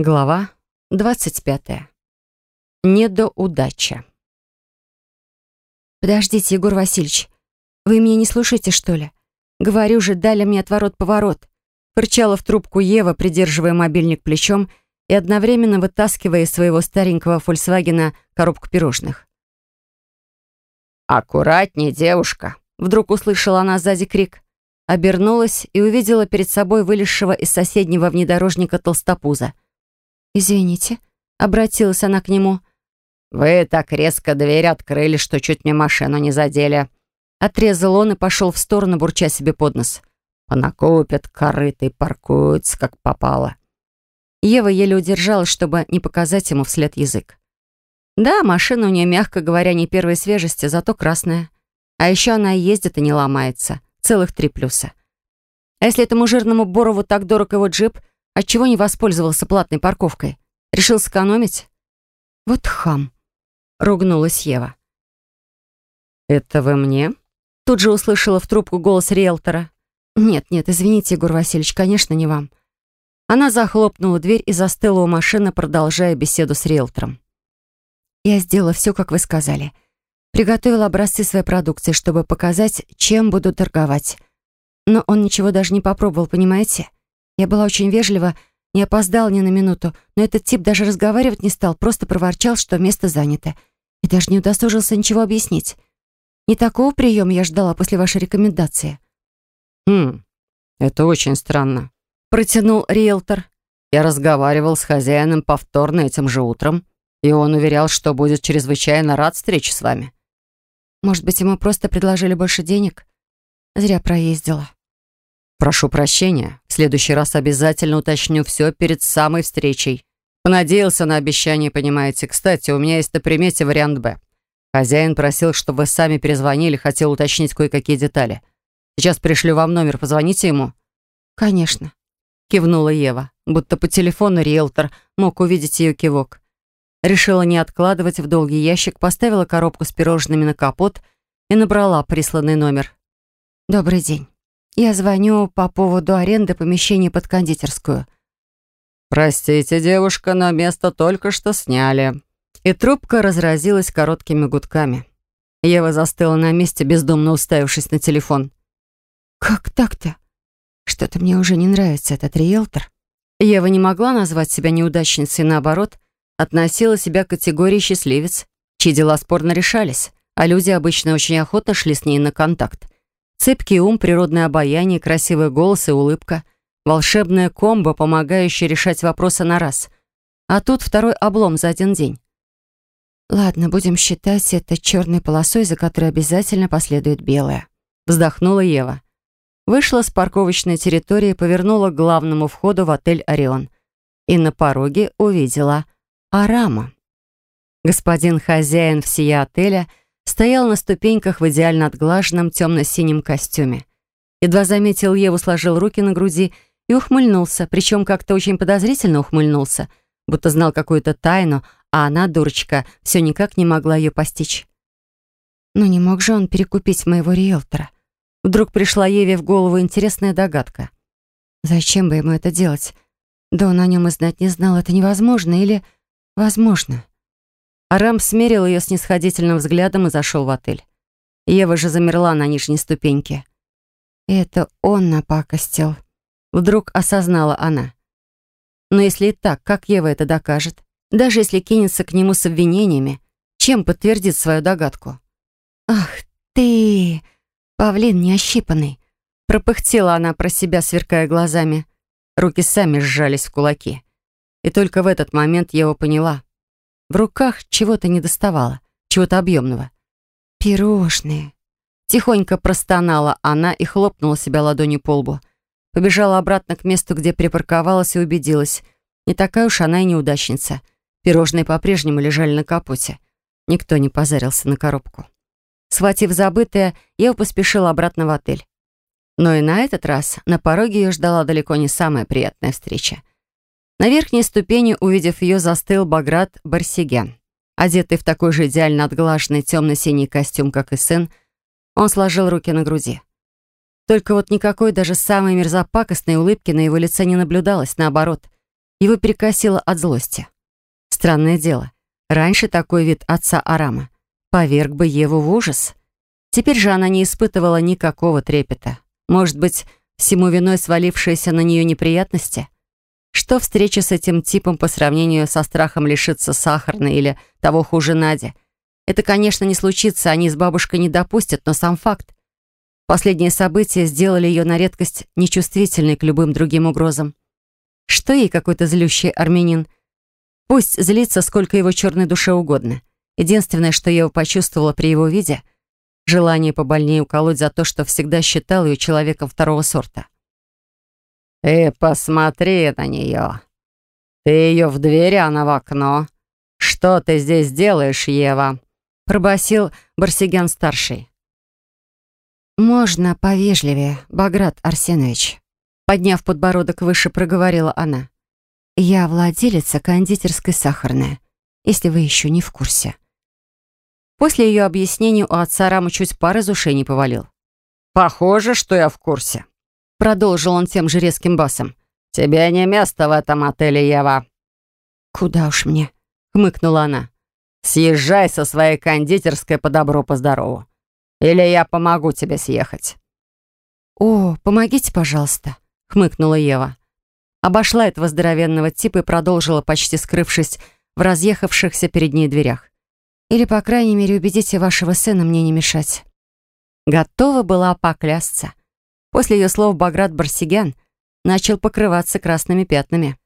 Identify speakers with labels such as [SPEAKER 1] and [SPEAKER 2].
[SPEAKER 1] Глава 25. Недоудача.
[SPEAKER 2] «Подождите, Егор Васильевич, вы меня не слушаете, что ли? Говорю же, дали мне отворот-поворот».
[SPEAKER 1] Фырчала в трубку Ева, придерживая мобильник плечом и одновременно вытаскивая из своего старенького «Фольксвагена» коробку пирожных.
[SPEAKER 3] «Аккуратней, девушка!»
[SPEAKER 1] Вдруг услышала она сзади крик. Обернулась и увидела перед собой вылезшего из соседнего внедорожника толстопуза —
[SPEAKER 2] «Извините», — обратилась она к нему.
[SPEAKER 3] «Вы так резко дверь открыли, что чуть мне машину не задели».
[SPEAKER 1] Отрезал он и пошел в сторону, бурча себе под нос.
[SPEAKER 3] «Понакупят корыто и паркуются, как попало».
[SPEAKER 1] Ева еле удержалась, чтобы не показать ему вслед язык. Да, машина у нее, мягко говоря, не первой свежести, зато красная. А еще она ездит и не ломается. Целых три плюса. А если этому жирному Борову так дорог его джип, Отчего не воспользовался платной парковкой? Решил сэкономить? Вот хам. Ругнулась Ева. «Это вы мне?» Тут же услышала в трубку голос риэлтора. «Нет, нет, извините, Егор Васильевич, конечно, не вам». Она захлопнула дверь и застыла у машины, продолжая беседу с риэлтором. «Я сделала все, как вы сказали. Приготовила образцы своей продукции, чтобы показать, чем буду торговать. Но он ничего даже не попробовал, понимаете? Я была очень вежлива, не опоздал ни на минуту, но этот тип даже разговаривать не стал, просто проворчал, что место занято. И даже не удосужился ничего объяснить. Не такого приема я ждала после вашей рекомендации.
[SPEAKER 3] «Хм, это очень странно», —
[SPEAKER 1] протянул риэлтор.
[SPEAKER 3] «Я разговаривал с хозяином повторно этим же утром, и он уверял, что будет чрезвычайно рад встрече с вами».
[SPEAKER 2] «Может быть, ему просто предложили больше денег?» Зря проездила.
[SPEAKER 3] «Прошу прощения. Следующий раз обязательно уточню все перед самой встречей. Понадеялся на обещание, понимаете. Кстати, у меня есть на примете вариант «Б». Хозяин просил, чтобы вы сами перезвонили, хотел уточнить кое-какие детали. Сейчас пришлю вам номер, позвоните ему».
[SPEAKER 2] «Конечно», —
[SPEAKER 1] кивнула Ева, будто по телефону риэлтор мог увидеть ее кивок. Решила не откладывать в долгий ящик, поставила коробку с пирожными на капот и набрала присланный номер.
[SPEAKER 2] «Добрый день». Я звоню по поводу аренды помещения под кондитерскую.
[SPEAKER 3] «Простите, девушка, но место только что сняли».
[SPEAKER 1] И трубка разразилась короткими гудками. Ева застыла на месте, бездумно уставившись на телефон.
[SPEAKER 2] «Как так-то? Что-то мне уже не нравится этот риэлтор».
[SPEAKER 1] Ева не могла назвать себя неудачницей, наоборот, относила себя к категории счастливец, чьи дела спорно решались, а люди обычно очень охотно шли с ней на контакт. Цепкий ум, природное обаяние, красивый голос и улыбка. Волшебная комбо, помогающая решать вопросы на раз. А тут второй облом за один день.
[SPEAKER 2] «Ладно, будем считать это черной полосой, за которой обязательно последует белая»,
[SPEAKER 1] вздохнула Ева. Вышла с парковочной территории, повернула к главному входу в отель «Орион». И на пороге увидела Арама. Господин хозяин всея отеля — стоял на ступеньках в идеально отглаженном темно-синем костюме. Едва заметил Еву, сложил руки на груди и ухмыльнулся, причем как-то очень подозрительно ухмыльнулся, будто знал какую-то тайну, а она, дурочка, все никак не могла ее постичь.
[SPEAKER 2] Но не мог же он перекупить моего риэлтора.
[SPEAKER 1] Вдруг пришла Еве в голову интересная догадка.
[SPEAKER 2] Зачем бы ему это делать? Да он о нем и знать не знал. Это невозможно или возможно?
[SPEAKER 1] Арам смерил ее снисходительным взглядом и зашел в отель. Ева же замерла на нижней ступеньке.
[SPEAKER 2] «Это он напакостил», —
[SPEAKER 1] вдруг осознала она. Но если и так, как Ева это докажет? Даже если кинется к нему с обвинениями, чем подтвердит свою догадку?
[SPEAKER 2] «Ах ты, павлин неощипанный!»
[SPEAKER 1] Пропыхтела она про себя, сверкая глазами. Руки сами сжались в кулаки. И только в этот момент Ева поняла — в руках чего-то не доставало, чего-то объемного.
[SPEAKER 2] «Пирожные!»
[SPEAKER 1] Тихонько простонала она и хлопнула себя ладонью по лбу. Побежала обратно к месту, где припарковалась и убедилась. Не такая уж она и неудачница. Пирожные по-прежнему лежали на капоте. Никто не позарился на коробку. Схватив забытое, я поспешила обратно в отель. Но и на этот раз на пороге ее ждала далеко не самая приятная встреча. На верхней ступени, увидев ее, застыл Баграт Барсигян. Одетый в такой же идеально отглаженный темно-синий костюм, как и сын, он сложил руки на груди. Только вот никакой даже самой мерзопакостной улыбки на его лице не наблюдалось, наоборот. Его перекосило от злости. Странное дело. Раньше такой вид отца Арама поверг бы Еву в ужас. Теперь же она не испытывала никакого трепета. Может быть, всему виной свалившиеся на нее неприятности? Что встреча с этим типом по сравнению со страхом лишиться сахарной или того хуже Нади? Это, конечно, не случится, они с бабушкой не допустят, но сам факт. Последние события сделали ее на редкость нечувствительной к любым другим угрозам. Что ей какой-то злющий армянин? Пусть злится, сколько его черной душе угодно. Единственное, что я почувствовала при его виде — Желание побольнее уколоть за то, что всегда считал ее человеком второго сорта.
[SPEAKER 3] «Ты посмотри на нее. Ты ее в дверь, а она в окно. Что ты здесь делаешь, Ева?»
[SPEAKER 1] Пробасил Барсигян-старший. «Можно повежливее, Баграт Арсенович», подняв подбородок выше, проговорила она. «Я владелица кондитерской сахарная, если вы еще не в курсе». После ее объяснений у отца Рама чуть пар из ушей не повалил.
[SPEAKER 3] «Похоже, что я в курсе», —
[SPEAKER 1] продолжил он тем же резким басом.
[SPEAKER 3] «Тебе не место в этом отеле, Ева».
[SPEAKER 1] «Куда уж мне?» — хмыкнула она.
[SPEAKER 3] «Съезжай со своей кондитерской по добру, по здорову. Или я помогу тебе съехать».
[SPEAKER 1] «О, помогите, пожалуйста», — хмыкнула Ева. Обошла этого здоровенного типа и продолжила, почти скрывшись в разъехавшихся перед ней дверях. Или, по крайней мере, убедите вашего сына мне не мешать». Готова была поклясться. После ее слов Баграт Барсигян начал покрываться красными пятнами.